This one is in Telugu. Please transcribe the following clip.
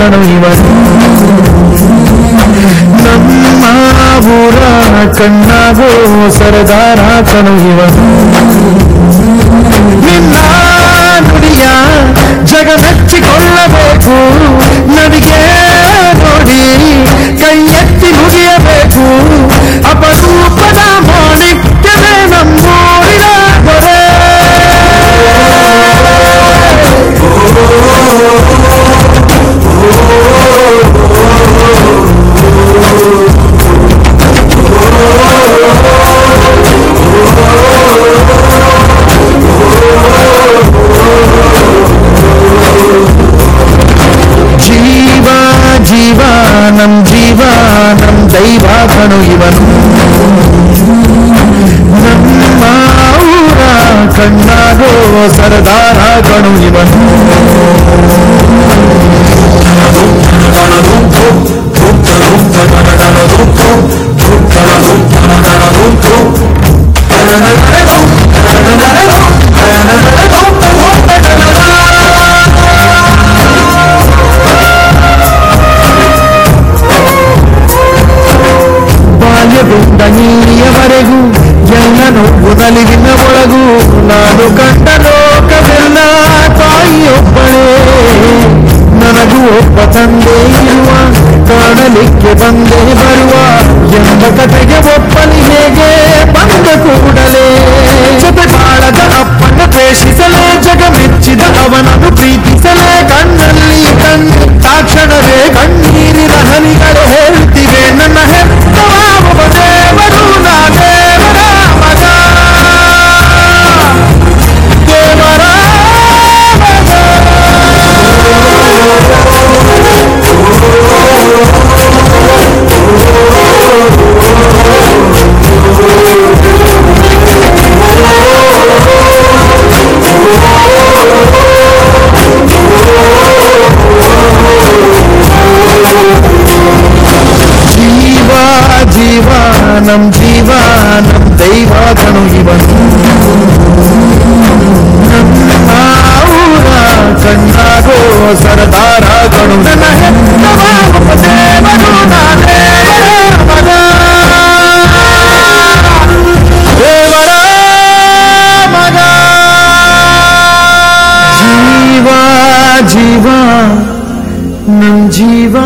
ದೇವಾಕಣು ಇವನು ನಮ್ಮ ಊರ ಕಣ್ಣಾಗೋ ಸರದಾರ ಕಣು ಇವನು ನಿನ್ನ ನುಡಿಯ ಜಗ ಮೆಚ್ಚಿಕೊಳ್ಳಬೇಕು ಕಣ್ಣಾಗೋ ಸರದಾರ ಕಣು ಇವನು ಬಾಲ್ಯದಿಂದ ನೀರಿಯವರೆಗೂ ಎಲ್ಲ ನೋವು ನಲಿವಿನ ಒಳಗೂ ನಾನು ಕಂಡ ಲೋಕವೆಲ್ಲ ತಾಯಿಯೊಬ್ಬಳೇ ನನಗೂ ಒಬ್ಬ ತಂದೆ ಇರುವ ಕಾಣಲಿಕ್ಕೆ ಬಂದೇ ಬರುವ ಎಂಬ ಕತೆಗೆ ಒಪ್ಪಲಿ ಹೇಗೆ ಬಂದ ಕೂಡಲೇ జీవానం దైవాధను ఇవను కన్నాగో సరదారాగణు నవదేవను నానే जीवा जीवा नम जीवा